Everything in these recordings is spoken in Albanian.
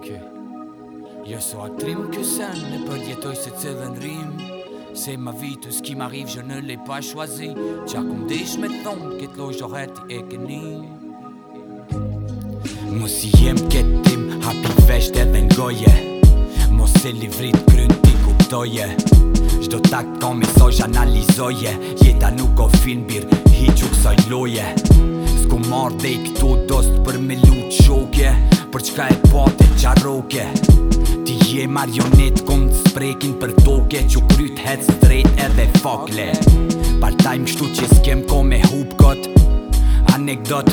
okay. Jo so atrim kë sen Ne për jetoj se cilën rim Se ma vitës s'ki ma rivë Zhë në lej pa shuazi Qa kum dish me thonë Këtë loj zho heti e këni Mos si jem këtë tim Hapi vesht edhe ngoje Mos se livrit krynë ti kuptoje Shdo takt ka me soj analizoje Jeta nuk o fin bir, hi që kësaj loje Sku marrë dhe i këto dost për me lutë shoke Për qka e pate qaroke Ti je marionet kom të sprekin për toke Që kryt het strejt edhe fakle Par më shtu që s'kem ko me hup kët Anekdot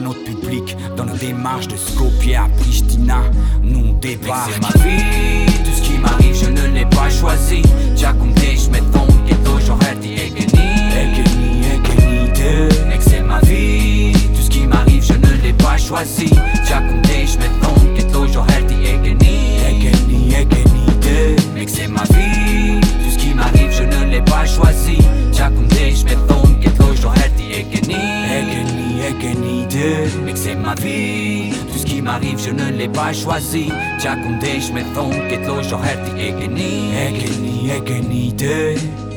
notre public dans nos démarches de Skopje à Pristina. Nous on C'est ma vie, tout ce qui m'arrive, je ne l'ai pas choisi. J'ai je mets ton ghetto, j'aurais dit Egeni. Egeni, Egeni, c'est ma vie, tout ce qui m'arrive, je ne l'ai pas choisi. mais que c'est ma vie. Tout ce qui m'arrive, je ne l'ai pas choisi. Tiens, on dit, je mets ton, qu'est-ce que j'aurais dit, et que et que et que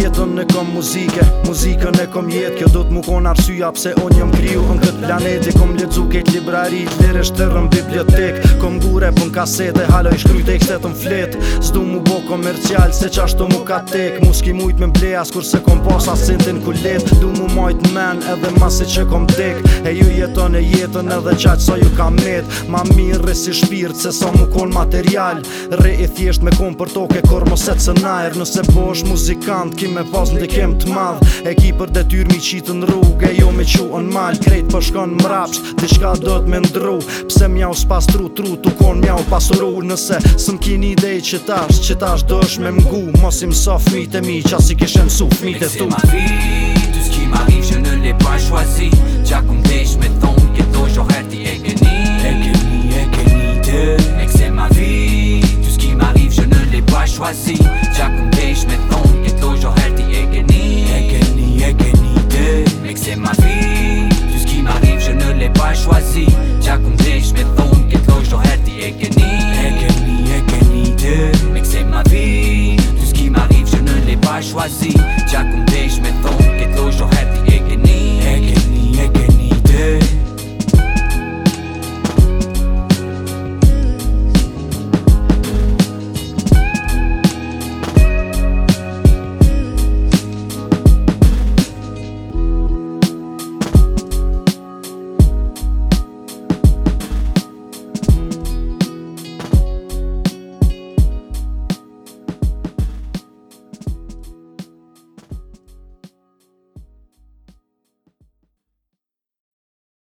Jetën në kom muzike, muzikën e kom jetë Kjo do të mukon arsyja pse unë jëm kriju Në këtë planeti kom ledzu kejt librari Lere shtërën bibliotek, kom gure pën kasete Halo i e tekstet në fletë Zdu mu bo komercial se qashtu mu ka tek Mu s'ki mujt me mblejas kur se kom pas asintin ku let Du mu majt men edhe masi që kom tek E ju jetën e jetën edhe qaqë sa ju kam metë Ma mirë e si shpirt se so mu kon material Re e thjesht me kom për toke kor mos e Nëse bosh muzikant kim me pas në të kem të madh E ki për detyr mi qitë në rrug E jo me qua në mal krejt për shkon më rapsht Dhe qka do të me ndru Pse mjau s'pas tru tru Tu kon mjau pas ru Nëse sëm ki një dej që tash Që tash do është me mgu mosim im sa fmit e mi Qa si kishem su fmit e tu Me kse ma fi Tu s'ki ma vim që në le pa shuazi Qa kum desh me thonë këto do shoherti e gëni choisi. Jack